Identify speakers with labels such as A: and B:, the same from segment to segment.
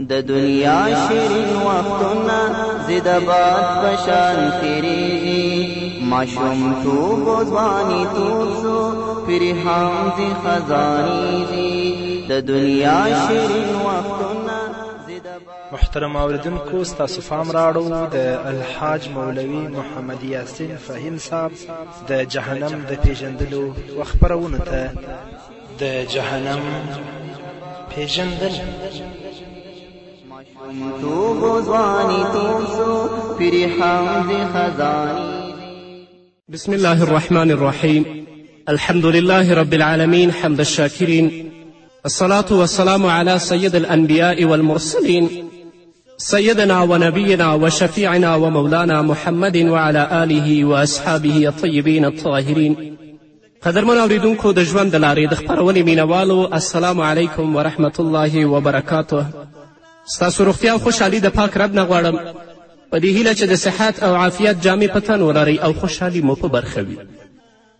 A: د دنیا شرین وختونه زید باد پشان تیریږي ماشوم تو بوزوانی تو سو پری هم دی خزانی دی د دنیا شرین وختونه
B: محترم اوریدونکو ستاسو فام راړو د الحاج مولوي محمد یاسین فهیم صاحب د جهنم د پیژندلو وخبرونه
A: ته د جهنم پیژندل
B: بسم الله الرحمن الرحيم الحمد لله رب العالمين حمد الشاكرين الصلاة والسلام على سيد الأنبياء والمرسلين سيدنا ونبينا وشفيعنا ومولانا محمد وعلى آله وأصحابه الطيبين الطاهرين قدر من د دجوان دلاري لارې د السلام عليكم ورحمة الله وبركاته ستاسو روغتیا او خوشحالي د پاک رب نه غواړم په دې هیله چې د صحت او عافیت جامې په تن ولرئ او خوشحالي مو په برخه وي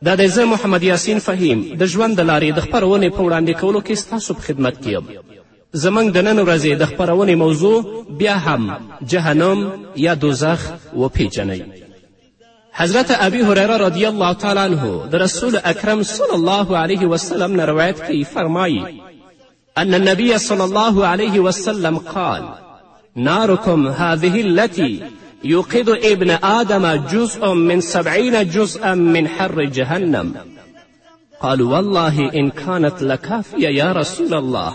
B: دا دی زه محمد یاسین فهیم د ژوند د لارې د خپرونې په وړاندې کولو کې ستاسو په خدمت کې یم زموږ د نن ورځې د خپرونې موضوع بیا هم جهنم یا دوزخ وپیژنئ حضرت ابی هریره رضی الله تعالی عنه د رسول اکرم صلی الله علیه وسلم نه روایت کوي فرمایي أن النبي صلى الله عليه وسلم قال ناركم هذه التي يوقد ابن آدم جزء من سبعين جزءا من حر جهنم قالوا والله إن كانت لكافية يا رسول الله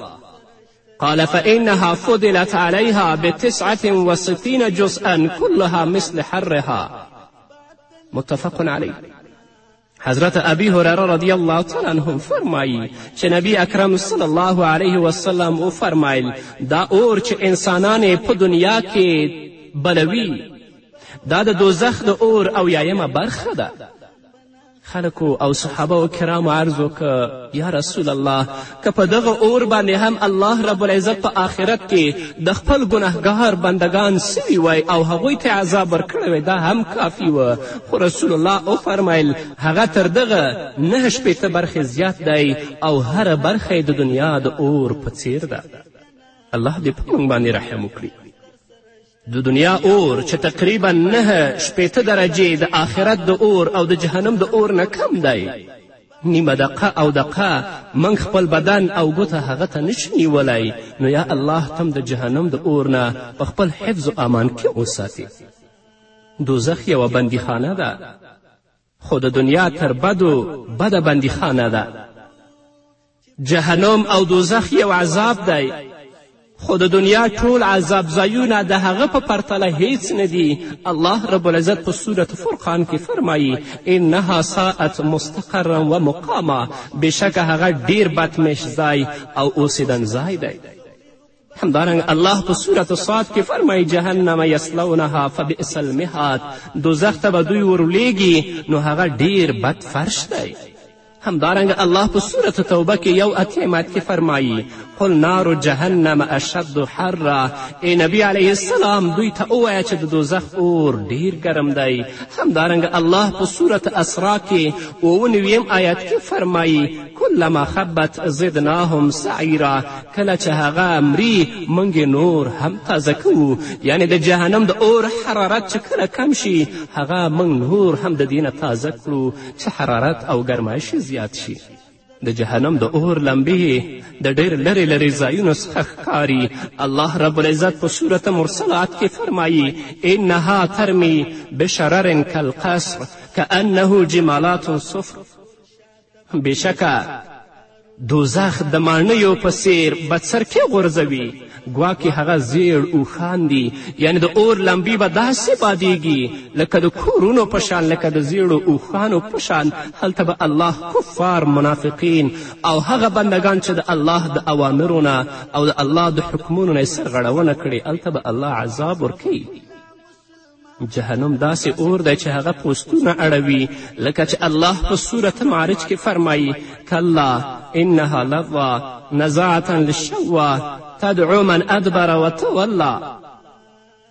B: قال فإنها فضلت عليها بتسعة وستين جزءا كلها مثل حرها متفق عليه حضرت ابی هرره رضی الله تعالی عنه فرمایی چې نبی اکرم صلی الله علیه وسلم وفرمایل دا اور چې انسانان په دنیا کې بلوي دا د دوزخ د اور او یایمه برخه ده خلکو او صحابه و کرامو عرض وکړه یا رسول الله که په دغه اور باندې هم الله رب العزت په آخرت کې د خپل ګنهګار بندگان سوي وای او هغوی ته عذاب ورکړی وی دا هم کافی و خو رسول الله وفرمیل هغه تر دغه نه شپېته برخې زیات دی او هر برخه د دنیا د اور په څیر ده الله دې په موږ باندې رحم وکړي د دنیا اور چې تقریبا نهه شپېته درجې د آخرت د اور او د جهنم د اور نه کم دی نیمه دقه او دقه موږ خپل بدن او ګوته هغه ته نشو نیولی نو یا الله تم د جهنم د اور نه په خپل حفظ و امان کې وساتي دوزخ یوه بندیخانه ده خو د دنیا تر بدو بده بندیخانه ده جهنم او دوزخ یو عذاب دی خو د دنیا ټول عذاب ځایونه د هغه په پرتله هیڅ نه دي الله رب العزت په صورت فرقان کې فرمایي انها ساعت مستقرا و مقاما بېشکه هغه ډیر بدمش ځای او اوسیدن ځای دی همدارنګ الله په صورت سات کې فرمایي جهنم یسلونها فبئس المهاد دوزخ ته به دوی ورلیږي نو هغه ډیر بد فرش دی همدارنګه الله په سورت توبه کې یو اتیم کې فرمایي قل نار جهنم اشد حرا ای نبی علیه السلام دوی ته ووایه چې د دوزخ اور ډیر ګرم دی همدارنګه الله په سورت اسرا کې اوه نویم آیات کې فرمایي کلما خبت زدناهم سعیرا کله چې هغه مري موږ نور هم تازه کوو یعنی د جهنم د اور حرارت چې کله کم شي هغه موږ نور هم د دینه تازه کړو چې حرارت او ګرمایش زیات شي د جهنم د اور لمبې د ډېر لرې لرې ځایونو څخه ښکاري الله رب العزت په صورت مرسلات کې فرمایي انها ترمی بشرر کالقصر کانه جمالات صفر بېشکه دوزخ د ماڼیو په څیر بدسرکې غورځوي ګواکې هغه زیړ اوښان دي یعنی د اور لمبې به داسې بادیږي لکه د کورونو په شان لکه د زیړو اوښانو په شان هلته به الله کفار منافقین او هغه بندگان چې د الله د اوامرو نه او د الله د حکمونو نه یې سرغړونه کړې هلته به الله عذاب ورکوي جهنم داسې اور دی چې هغه پوستونه اړوي لکه چې الله په صورت معرج کې فرمایي کلا انها لظا نزاعة للشوى تدعو من ادبر وتولى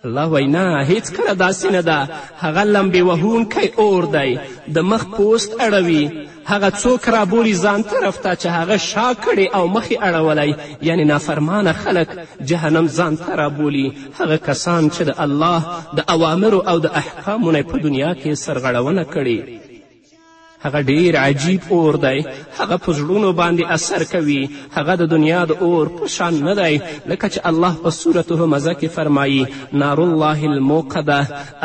B: الله وینا هیڅکله داسې نه ده هغه لمبې وهونکی اور دی د مخ پوست اړوي هغه څوک رابولي ځان طرف ته چې هغه شا کړی او مخې اړولی یعنی نافرمانه خلک جهنم ځان ته رابولي هغه کسان چې د الله د اوامرو او د احکامو نه په دنیا کې سرغړونه کړې هغه ډیر عجیب اور دی هغه په زړونو باندې اثر کوي هغه د دنیا د اور په شان نه دی لکه چې الله په سورت همزه کې فرمایي نار الله الموقده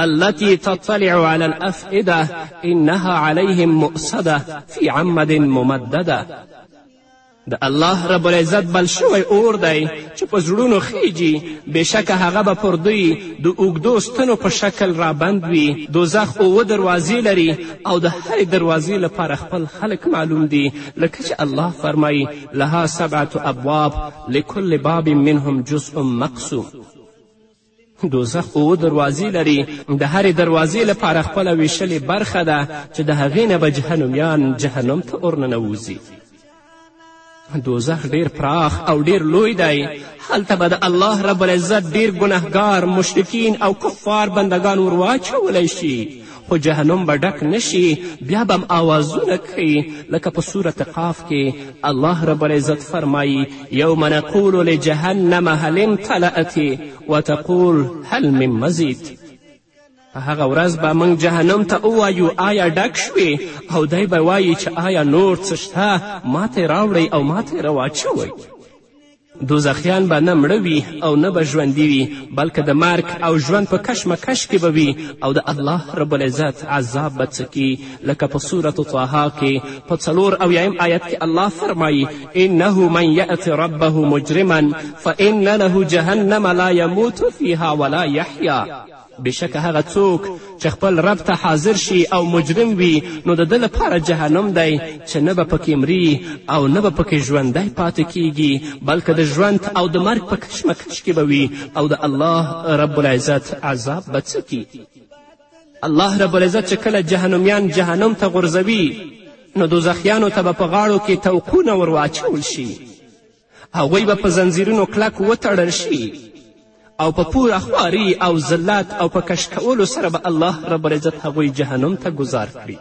B: التي تطلع على الافئده انها عليهم مؤصده في عمد ممدده د الله رب العزت بل شوی اور دی چې په زړونو خیجي بېشکه هغه به پر دوی د اوږدو ستنو په شکل رابند وي دوزخ اووه دروازې لري او د هرې دروازې لپاره خپل خلک معلوم دي لکه چې الله فرمایي لها سبعة ابواب لکل باب منهم جزء مقسوم دوزخ اوه دروازې لري د هرې دروازې لپاره خپله ویشلې برخه ده چې د هغې نه به جهنمیان جهنم ته ور ننوځي دوزخ ډیر پراخ او ډیر لوی دی هلته به د الله رب العزت ډیر ګنهګار مشرکین او کفار بندگان ورواچولی شي خو جهنم به ډک نشي بیا به هم آوازونه کوي لکه په صورت قاف کې الله رب العزت فرمایی یوم نقول لجهنم هل امتلأت وتقول هل من مزید په هغه ورځ به موږ جهنم ته ووایو آیا ډک شوې او دی به وایي چې آیا نور څه شته ماته راوړئ او ماته یې راواچوئ دوزخیان به نه مړه وي او نه به ژوندي وي بلکې د مرګ او ژوند په کشمکش کې به وي او د الله رب العزت عذاب به څکي لکه په سورت طه کې په څلور اویایم آیت کې الله فرمایي انه من یأت ربه مجرما فإن له جهنم لا یموت فیها ولا یحیا بېشکه هغه څوک چې خپل رب ته حاضر شي او مجرم وي نو د ده لپاره جهنم دی چې نه به پکې مري او نه به پکې ژوندی پاتې کیږي بلکې د ژوند او د مرګ په کشمکش کې به وي او د الله رب العزت عذاب به څه الله رب العزت چې کله جهنمیان جهنم ته غورځوي نو دوزخیانو ته به په غاړو کې توقونه ور واچول شي هغوی به په زنځیرونو کلک وتړل شي او په پور اخواري او ذلت او په کش کولو سره به الله ربالعزت هغوی جهنم ته گذار کړي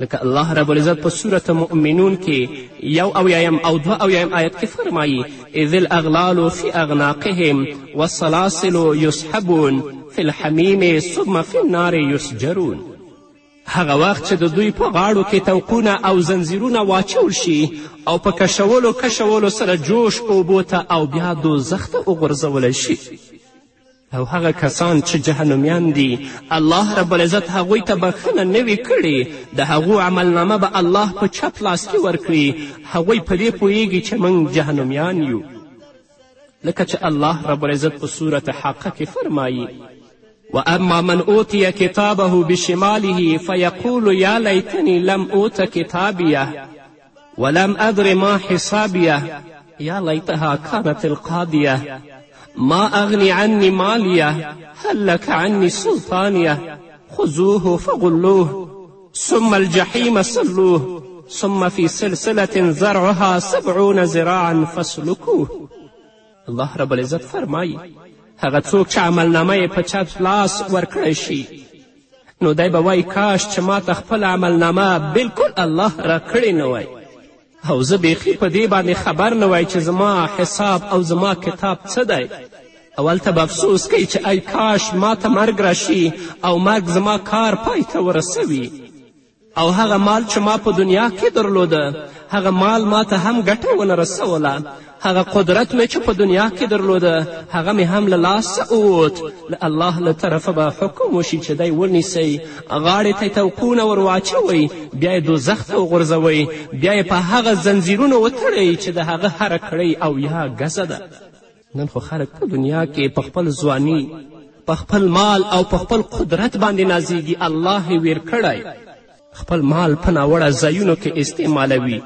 B: لکه الله ربالعزت په صورت مؤمنون کې یو اویایم او دوه اویایم آیت کې فرمایي اذ الاغلال فی اغناقهم والسلاسل یسحبون فی الحمیم ثم فی النار یسجرون هغه وخت چې د دوی په غاړو کې توقونه او زنځیرونه واچول شي او په کشولو کشولو سره جوش اوبو ته او بیا دوزخ ته وغورځولی شي او هغه کسان چې جهنمیان دي الله رب العزت هغوی ته بخښنه نه وي کړې د هغو عملنامه به الله په چپ لاس کې ورکړي هغوی په دې پوهیږي چې موږ جهنمیان یو لکه چې الله رب العزت په صورت حقه کې فرمایي وأما من أوتي كتابه بشماله فيقول يا ليتني لم أوت كتابيه ولم أدر ما حسابيه يا ليتها كانت القاضية ما أغني عني مالية هلك عني سلطانية خذوه فغلوه ثم الجحيم سلوه ثم في سلسلة زرعها سبعون زراعا فاسلكوه الله رب العزت فرمائی هغه څوک چې عملنامه یې په چپ لاس ورکړی شي نو دی به وایي کاش چې ماته خپل عملنامه بلکل الله راکړې نه وای او زه بیخي په دې باندې خبر نه وای چې زما حساب او زما کتاب څه دی اول ته به افسوس کوي چې ای کاش ماته مرګ راشي او مرګ زما کار پای ته ورسوي او هغه مال چې ما په دنیا کې درلوده هغه مال ما ته هم ګټه ونه رسوله هغه قدرت مې چې په دنیا کې درلوده هغه مې هم له لاسه ووت له الله له طرفه به حکم وشي چې دی ونیسئ غاړې ته یې توقونه ور واچوئ بیا یې دوزخ ته وغورځوئ بیا یې په هغه زنځیرونو وتړئ چې د هغه هره کړۍ او یا ګزه ده نن خو خلک په دنیا کې په خپل ځواني په خپل مال او په خپل قدرت باندې نازیږي الله یې ویر کړی خپل مال په ناوړه ځایونو کې استعمالوي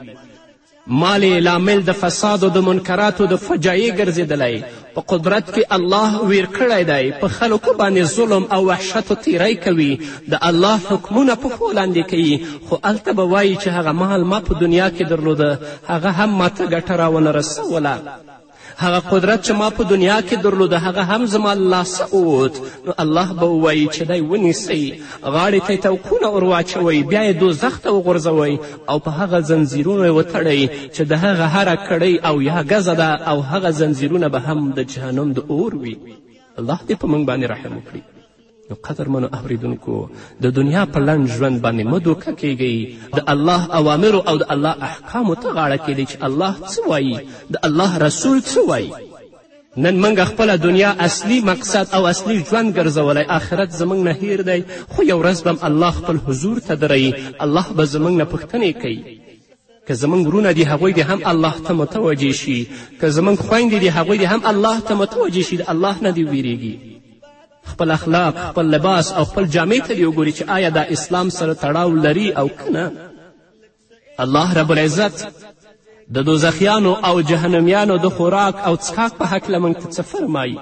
B: مال یې لامل د فساد او د منکراتو د فجایع ګرځېدلی په قدرت کې الله ویر کړی دی په خلکو باندې ظلم او وحشتو تیری کوي د الله حکمونه په پښو لاندې کوي خو هلته به وایي چې هغه مال ما په دنیا کې درلوده هغه هم ماته ګټه راونه رسوله هغه قدرت چې ما په دنیا کې درلوده هغه هم زما لاسه ووت نو الله به ووایي چې دی ونیسئ غاړې ته یې توقونه ور واچوئ بیا یې دوزخ ته وغورځوئ او په هغه زنځیرونو یې وتړئ چې د هغه هره کړۍ او یا ګزه ده او هغه زنځیرونه به هم د جهنم د اور وي الله دې په موږ باندې رحم وکړي نو قدرمنو اوریدونکو د دنیا په لنډ ژوند باندې مه دوکه کیږئ د الله اوامرو او د الله احکامو ته غاړه کیږئ چې الله څه وایي د الله رسول څه وایي نن موږ خپله دنیا اصلي مقصد او اصلي ژوند ګرځولی آخرت زموږ نه هیر دی خو یو ورځ به الله خپل حضور ته دروي الله به زموږ نه پوښتنې کوي که زموږ ورونه دي هغوی دې هم الله ته متوجه شي که زموږ خویندې دي هغوی دې هم الله ته متوجه شي د الله نه دې ویریږي خپل اخلاق خپل لباس او خپل جامې ته وګوري چې آیا دا اسلام سره تړاو لري او که الله رب العزت د دوزخیانو او جهنمیانو د خوراک او څښاک په هکله موږ ته څه فرمایي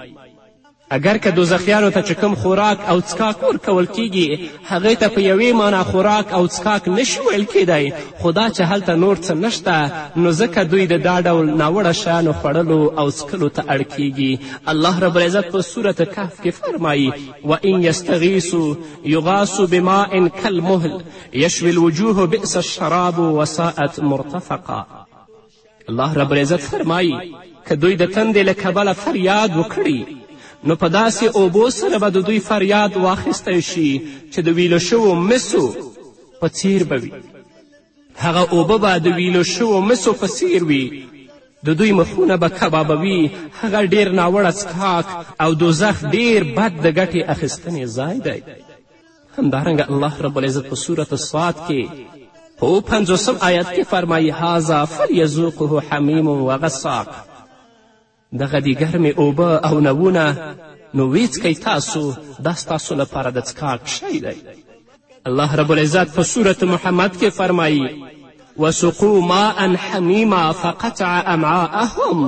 B: اگر که دوزخیانو ته چې کوم خوراک او څکاک ورکول کیږي هغې ته په یوې معنا خوراک او څکاک نشي ویل کیدی خو دا چې هلته نور څه نشته نو ځکه دوی د دا ډول ناوړه شیانو خوړلو او څکلو ته اړ کیږي الله ربالعزت په سورت کهف کې فرمایي وان یستغیثو یغاسو بماء کالمهل یشوي الوجوه بئس الشراب وساءت مرتفقا الله ربالعزت فرمایي که دوی د تندې له کبله فریاد وکړي نو په داسې اوبو سره به د دوی فریاد واخیستی شي چې د ویلو شوو مسو په څیر به وي هغه اوبه به د ویلو شوو مسو په څیر وي د دوی مخونه به کبابوي هغه ډیر ناوړه څښاک او دوزخ ډیر بد د ګټې اخیستنې ځای دی همدارنګه الله رب العزت په صورت سواد کې په پنځوسم آیت کې فرمایي هذا فلیذوقه حمیم وغساق دغه دي ګرمې اوبه او نوونه نو ویڅکئ تاسو دا ستاسو لپاره د څښاک شی دی الله رب العزت په سورت محمد کې فرمایي وسقو ماء حمیما فقطع امعاءهم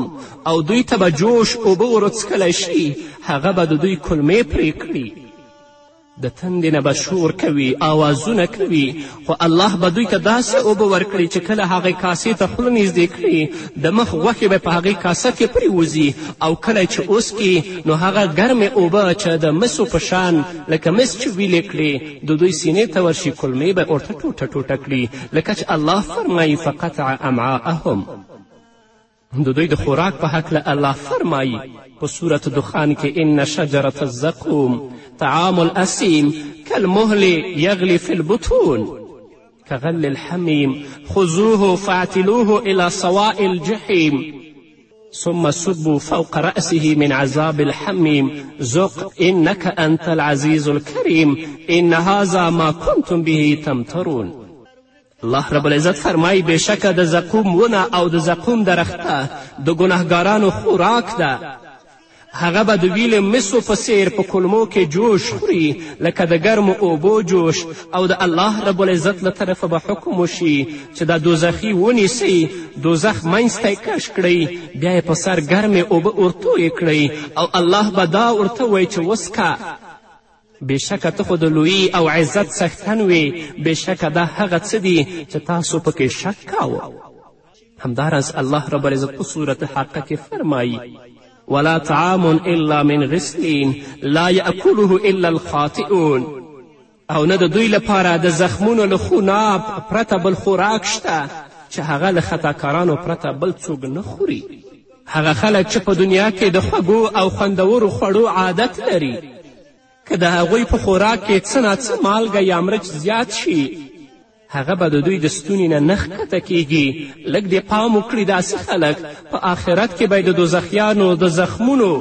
B: او دوی ته به جوش اوبه ور څکلی شي هغه به د دوی کلمې پرې کړي د تندې نه به شور کوي آوازونه کوي خو الله به دوی ته داسې اوبه ورکړي چې کله هغې کاسې ته خوله نږدې کړي د مخ غوښې به په هغې کاسه کې پریوځي او کله چې اوس کې نو هغه ګرمې اوبه چې د مسو په شان لکه مس چې ویلې کړي د دو دوی سینې ته ورشي کلمې به ورته ټوټه ټوټه کړي لکه چې الله فرمایي فقطع امعاءهم د دوی د خوراک په هکله الله فرمایی په صورت دخان کې ان شجرة الزقوم طعام الاسیم كالمهل یغلی فی البطون کغل الحمیم خذوه فاعتلوه إلى سواء الجحیم ثم سبوا فوق رأسه من عذاب الحميم زق إنك أنت العزيز الكريم إن هذا ما كنتم به تمترون الله رب العزت فرمایي بېشکه د زقوم ونه او د زقوم درخته د ګناهګارانو خوراک ده هغه به د ویلې مسو په څیر په کلمو کې جوش خوري لکه د ګرمو اوبو جوش او د الله رب العزت له طرفه به حکم وشي چې دا دوزخي ونیسئ دوزخ منځ ته کش کړئ بیا یې په سر ګرمې اوبه ورتوی کړئ او الله به دا ورته وایي چې وسکه بېشکه ته خو د لویي او عزت څښتن وې بېشکه دا هغه څه دي چې تاسو پکې شک کاوه همداراز الله رب العزت په صورت حقه کې فرمایي ولا طعام الا من غسلین لا یأکله الا الخاطئون او نه د دوی لپاره د زخمونو له خوناب پرته بل خوراک شته چې هغه له خطاکارانو پرته بل څوک نه خوري هغه خلک چې په دنیا کې د خوږو او خوندورو خوړو عادت لري که د هغوی په خوراک کې څه ناڅه مالګه یا مرچ زیات شي هغه به د دوی د ستونې نه نه ښکته کیږي لږ دې پام وکړي داسې خلک په آخرت کې به د دوزخیانو د زخمونو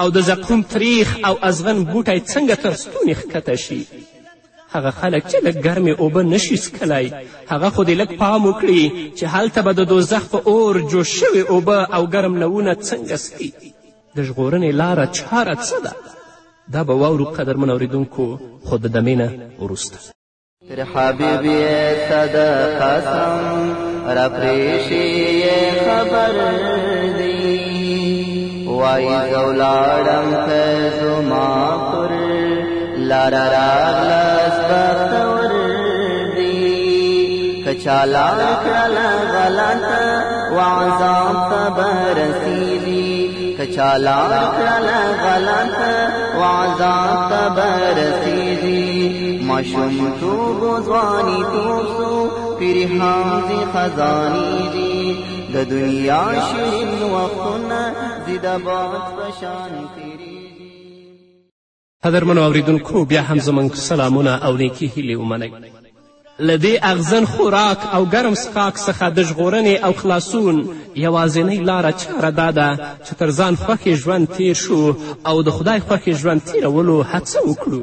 B: او د زقوم تریخ او ازغن بوټی څنګه تر ستونې ښکته شي هغه خلک چې لږ ګرمې اوبه نشي څکلی هغه خو دې لږ پام وکړي چې هلته به د دوزخ په اور جوش شوې اوبه او ګرم نوونه څنګه څکي د ژغورنې لاره چاره څه ده دا به واورو قدرمن اوریدونکو خو د دمې نه وروسته
A: تر حبیبي ته د قسم راپریشي خبر دی وای زولاړم په زما پر لار راغلس بختور دی کچالا کړل غلط وعذاب تبرسی چالار کړل غلط وعذاب تبرسیږي مشوم تو غوانی تو سو پیر حافظ خزانی دی
B: د دنیا شین
A: وختونه زیدا باد پشان تیری
B: قدرمنو اوریدونکو بیا هم زمونږ سلامونه او نیکې هیلې ومنئ له دې اغزن خوراک او ګرم څښاک څخه د ژغورنې او خلاصون یوازینۍ لاره چاره دا ده چې تر ځان خوښې ژوند تیر شو او د خدای خوښې ژوند تیرولو هڅه وکړو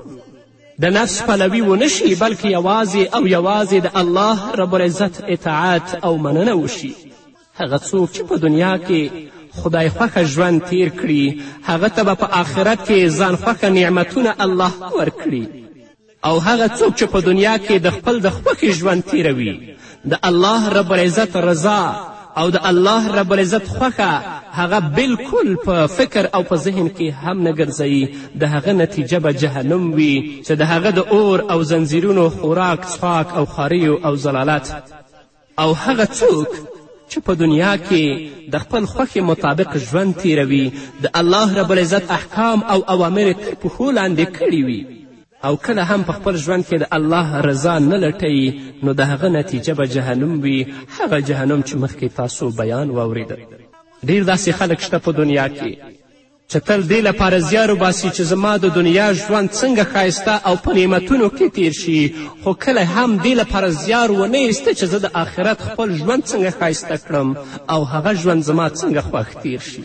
B: د نفس پلوي ونه شي بلکې یوازې او یوازې د الله رب العزت اطاعت او مننه وشي هغه څوک چې په دنیا کې خدای خوښه ژوند تیر کړي هغه ته به په آخرت کې ځان خوښه نعمتونه الله ورکړي او هغه څوک چې په دنیا کې د خپل د خوښې ژوند تیروي د الله رب العزت رضا او د الله رب العزت خوښه هغه بالکل په فکر او په ذهن کې هم نه ګرځوي د هغه نتیجه به جهنم وي چې د هغه د اور او زنځیرونو خوراک څښاک او خاریو او زلالت او هغه څوک چې په دنیا کې د خپل خوښې مطابق ژوند تیروي د الله رب العزت احکام او اوامر تر پښو لاندې کړي وي او کله هم په خپل ژوند کې د الله رضا نه لټوي نو د هغه نتیجه به جهنم وي هغه جهنم چې مخکې تاسو بیان واوریده ډیر داسې خلک شته په دنیا کې چې تل دې لپاره زیار وباسي چې زما د دنیا ژوند څنګه ښایسته او په نعمتونو کې تیر شي خو کله هم دې لپاره زیار ونه ایسته چې زه د آخرت خپل ژوند څنګه ښایسته کړم او هغه ژوند زما څنګه خوښ تیر شي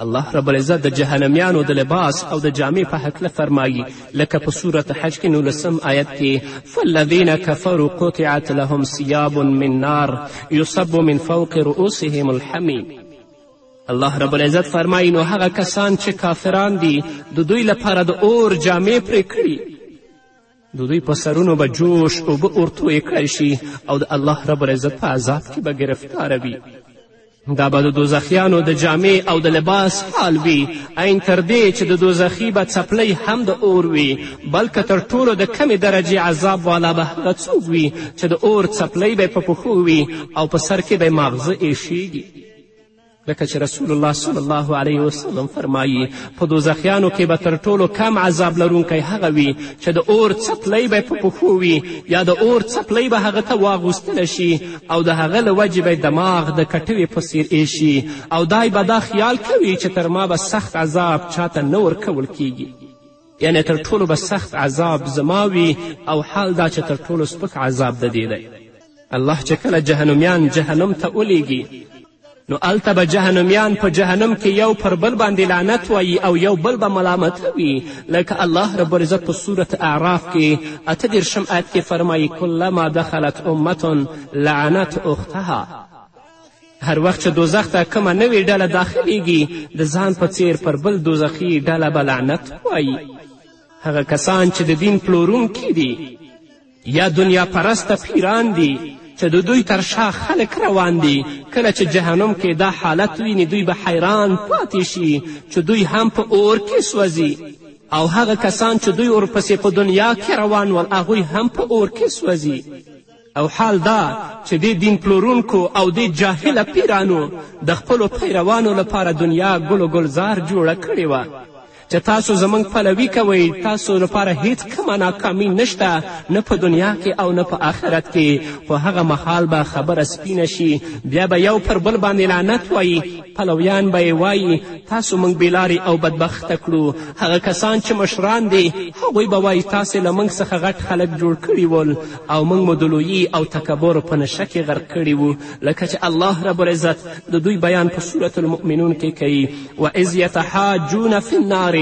B: الله رب العزت د جهنمیانو د لباس او د جامې په هکله فرمایي لکه په صورت حج کې نولسم آیت کې فالذین کفروا قطعت لهم ثیاب من نار یصب من فوق رؤوسهم الحمیم الله رب العزت فرمایي نو هغه کسان چې کافران دي د دوی لپاره د اور جامې پرې کړي د دوی په سرونو به جوش اوبه اور توی کړی شي او د الله رب العزت په عذاب کې به ګرفتاره وي دا به د دوزخیانو د جامې او د لباس حال وي عین تر دې چې د دوزخي به څپلۍ هم د اور وي بلکې تر ټولو د کمې درجې عذاب والا به هغه څوک وي چې د اور څپلۍ به په پښو وي او په سر کې به ماغزه ایښیږي لکه چې رسول الله صلی الله علیه وسلم فرمایی په دوزخیانو کې به تر ټولو کم عذاب لرونکی هغه وي چې د اور څپلۍ به په پښو وي یا د اور څپلۍ به هغه ته واغوستله شي او د هغه له وجې به دماغ د کټوې په څیر شي او دای به دا خیال کوي چې تر ما به سخت عذاب چاته نه ورکول کیږي یعنې تر ټولو به سخت عذاب زما وي او حال دا چې تر ټولو سپک عذاب د دې دی الله چې کله جهنمیان جهنم ته ولیږي نو هلته به جهنمیان په جهنم کې یو پر بل باندې لعنت وایي او یو بل به ملامتوي لکه الله ربالعزت په صورت اعراف کې اته دېرشم آیت کې فرمایي کلما دخلت امت لعنت اختها هر وخت چې دوزخ ته کومه نوې ډله داخلیږي د ځان په څیر پر بل دوزخي ډله به لعنت وایي هغه کسان چې د دین پلورونکي دي یا دنیا پرسته پیران دي چې د دوی تر شا خلک روان دي کله چې جهنم کې دا حالت ویني دوی به حیران پاتې شي چې دوی هم په اور کې سوځي او هغه کسان چې دوی ورپسې په دنیا کې روان ول هغوی هم په اور کې سوځي او حال دا چې دې دین پلورونکو او دې جاهله پیرانو د خپلو پیروانو لپاره دنیا ګل و ګلزار جوړه کړې وه چې تاسو زموږ پلوي کوئ تاسو لپاره هیڅ کومه ناکامي نشته نه په دنیا کې او نه په آخرت کې په هغه مهال به خبره سپینه شي بیا به یو پر بل باندې لعنت وایي پلویان به یې وایي تاسو موږ بېلارې او بدبخته کړو هغه کسان چې مشران دي هغوی به وایي تاسې له موږ څخه غټ خلک جوړ کړي ول او موږ مدلویي او تکبر په نشه کې غرق کړي وو لکه چې الله رب العزت د دوی بیان په سورة المؤمنون کې کوي واذ یتحاجون فی النار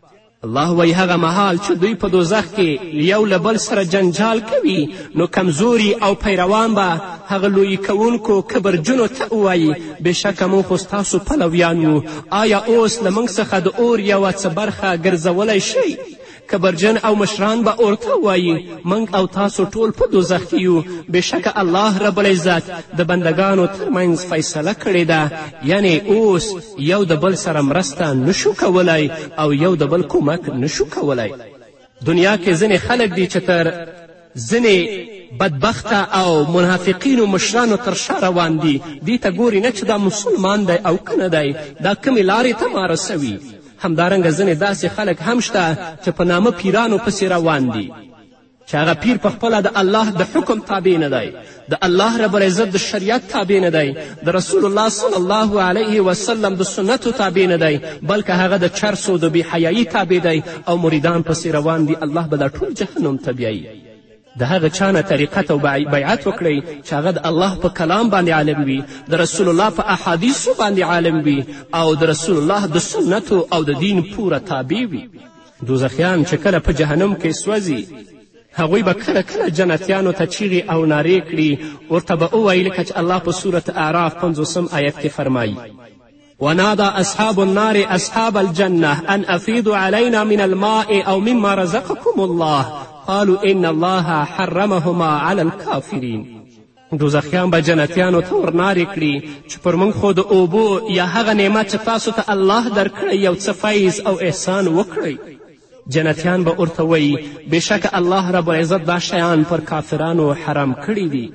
B: الله وایي هغه مهال چې دوی په دوزخ کې یو له بل سره جنجال کوي نو کمزوري او پیروان به هغه لویی کوونکو کبرجنو ته ووایي بېشکه موږ خو ستاسو پلویان یو آیا اوس له موږ څخه د اور یوه څه برخه ګرځولی شئ کبرجن او مشران به ورته وایي موږ او تاسو ټول په دوزخ کې یو بېشکه الله رب العزت د بندګانو ترمنځ فیصله کړې ده یعنی اوس یو د بل سره مرسته نشو کولای او یو د بل کمک نشو کولای دنیا کې ځینې خلک دي چې تر ځینې بدبخته او منافقینو مشرانو تر شا روان دي دې ته ګوري نه چې دا مسلمان دی او که نه دی دا کمې لارې ته مارسوي همدارنګه ځینې داسې خلک هم شته چې په نامه پیرانو پسې روان دي چې هغه پیر پخپله د الله د حکم تابع نه دی د الله رب العزت د شریعت تابع نه دی د رسول الله صلی الله علیه وسلم د سنتو تابع نه دی بلکې هغه د چرسو د بیحیایي تابع دی او مریدان پسې روان دي الله به دا ټول جهنم تبیایي د هغه چا نه طریقت او بیعت وکړئ چې هغه د الله په کلام باندې عالم وي د رسول الله په احادیثو باندې عالم وي او د رسول الله د سنتو او د دین پوره تابع وي دوزخیان چې کله په جهنم کې سوځي هغوی به کله کله جنتیانو ته چیغې او نارې کړي ورته به ووایي لکه چې الله په صورت اعراف پنځوسم آیت کې فرمایي ونادى أصحاب النار أصحاب الجنة أن أفيضوا علينا من الماء أو مما رزقكم الله قالوا ان الله حرمهما على الكافرین دوزخیان به جنتیانو ته ورنارې کړي چې پر موږ خو د اوبو یا هغه نعمت چې تاسو ته الله درکړی یو څه فیض او احسان وکړئ جنتیان به ورته وایي بېشکه الله رب العزت دا شیان پر کافرانو حرام کړي دي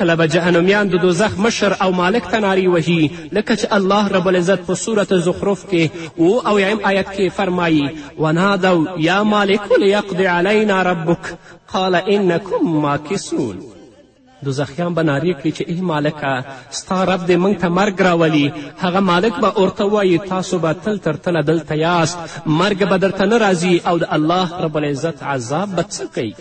B: کله به جهنمیان د دوزخ مشر او مالک ته نارې وهي لکه چې الله رب العزت په سورت زخرف کې او اویم آیت کې فرمایي ونادو یا مالک لیقض علینا ربک قال انکم ماکسون دوزخیان به نارې کړي چې ای مالکه ستا رب دې موږ ته مرګ راولي هغه مالک به ورته وایي تاسو به تل تر تله دلته یاست مرګ به درته نه راځي او د الله رب العزت عذاب به څه کوي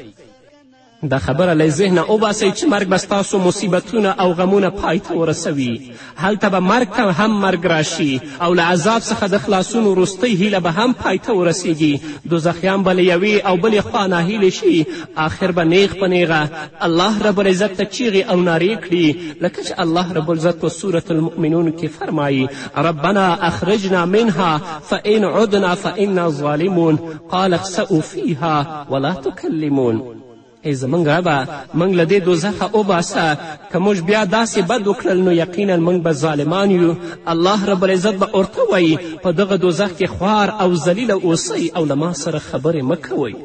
B: دا خبره له ذهنه وباسئ چې مرګ به ستاسو مصیبتونه او غمونه پای ته ورسوي هلته به مرګ ته هم مرګ راشي او له عذاب څخه د خلاصون وروستۍ هیله به هم پای ته ورسیږي دوزخیان به له یوې او بلې خوا ناهیلې شي آخر به نیغ په نیغه الله ربالعزت ته چیغې او نارې کړي لکه چې الله ربالعزت په سورة المؤمنون کې فرمایي ربنا اخرجنا منها فإن عدنا فإنا ظالمون قال اخسئوا فيها ولا تكلمون ای زموږ ربه موږ له دې دوزخه وباسه که موږ بیا داسې بد وکړل نو یقینا موږ به ظالمان یو الله رب العزت به ورته وایي په دغه دوزخ کې خوار او ذلیله اوسئ او له ما سره خبرې مه کوئ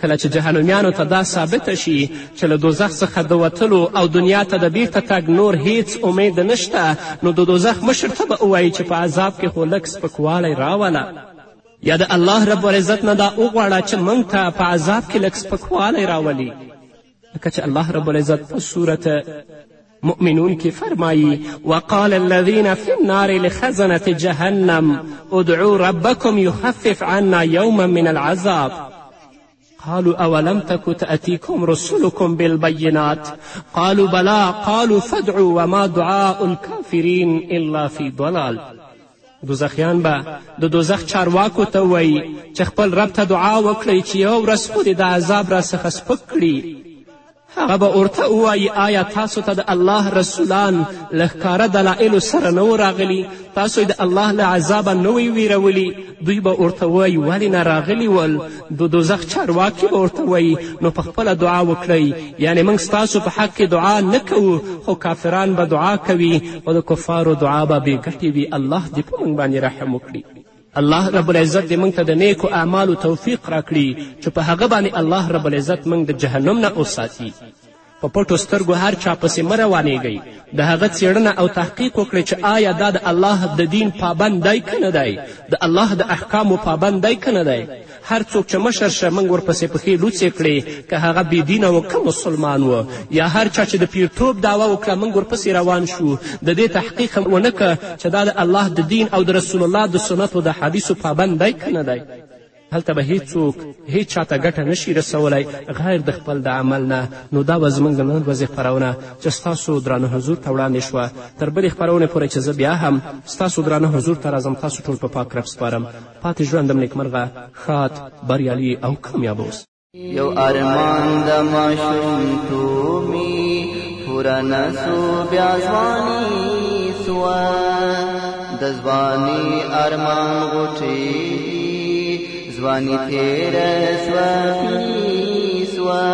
B: کله چې جهنمیانو ته دا ثابته شي چې له دوزخ څخه د وتلو او دنیا ته د بیرته تګ نور هیڅ امید نشته نو د دوزخ مشر ته به ووایي چې په عذاب کې خو لږ سپکوالی راوله یا د الله رب العزت نه دا وغواړه چې موږ ته په عذاب کې لږ سپکوالی راولي لکه چې الله رب العزت په صورت مؤمنون کې فرمایي وقال الذين في النار لخزنة جهنم ادعوا ربكم يخفف عنا يوما من العذاب قالوا أولم تك تأتيكم رسلكم بالبينات قالوا بلى قالوا فادعوا وما دعاء الكافرين إلا في ضلال دوزخیان به د دوزخ چارواکو ته وایي چې خپل رب ته دعا وکړئ چې یوه ورځ خو د عذاب راڅخه سپک کړي هغه به ورته ووایي آیا تاسو ته د الله رسولان له ښکاره دلایلو سره نه راغلی تاسو د الله له عذابه نه وی ویرولی دوی به ورته وایي ولې نه راغلي ول د دو دوزخ چارواکي به ورته وایي نو په خپله دعا وکړئ یعنی موږ ستاسو په حق کې دعا نه کوو خو کافران به دعا کوي او د کفارو دعا به بې ګټې وي الله دې په موږ باندې رحم وکړي الله رب العزت دې موږ ته د نیکو اعمالو توفیق راکړي چې په هغه باندې الله رب العزت موږ د جهنم نه وساتي په پټو سترګو هر چا پسې مه روانیږئ د هغه څیړنه او تحقیق وکړئ چې آیا دا د الله د دین پابند دی که نه دی د الله د احکامو پابند دی که نه دی هر څوک چې مشر شه موږ ورپسې پښې لوڅې کړې که هغه بېدینه و که مسلمان و یا هر چا چې د پیرتوب دعوه وکړه موږ ورپسې روان شو د دې تحقیق هم ونه که چې دا د الله د دین او د رسول الله د سنتو د حدیثو پابند دی که نه دی هلته به هیڅوک هیڅ چاته ګټه نشي رسولی غیر د خپل د عمل نه نو دا به زموږ د نن ورځې خپرونه چې ستاسو درانه حضور ته وړاندې شوه تر بلې خپرونې پورې چې زه بیا هم ستاسو درانه حضور ته راځم تاسو ټول په پاک رب سپارم پاتې ژوندم نیکمرغه ښاد بریالي او کامیاب اوس
A: یو ارمان د ماشومتوب مې پوره نسو بیا ځواني سوه د ځواني ارمان غوټې ځواني تیر سوا پی سوا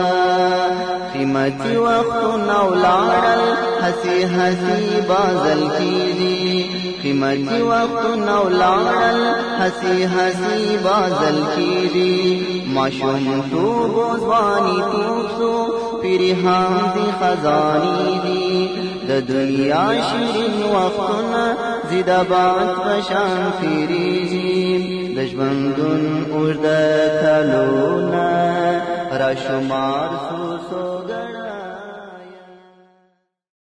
A: قیمتي وختونه ولاړل حسي حسي بازل کیږي قیمتي وختونه ولاړل حسي حسي بازل کیږي ماشوم تو ځواني تیسو پیری هم دی خزانی دی د دنیا شیرین وختونه زیدابات بشان تیریږي د ژوندون اوږده کالونه را شمار سو سو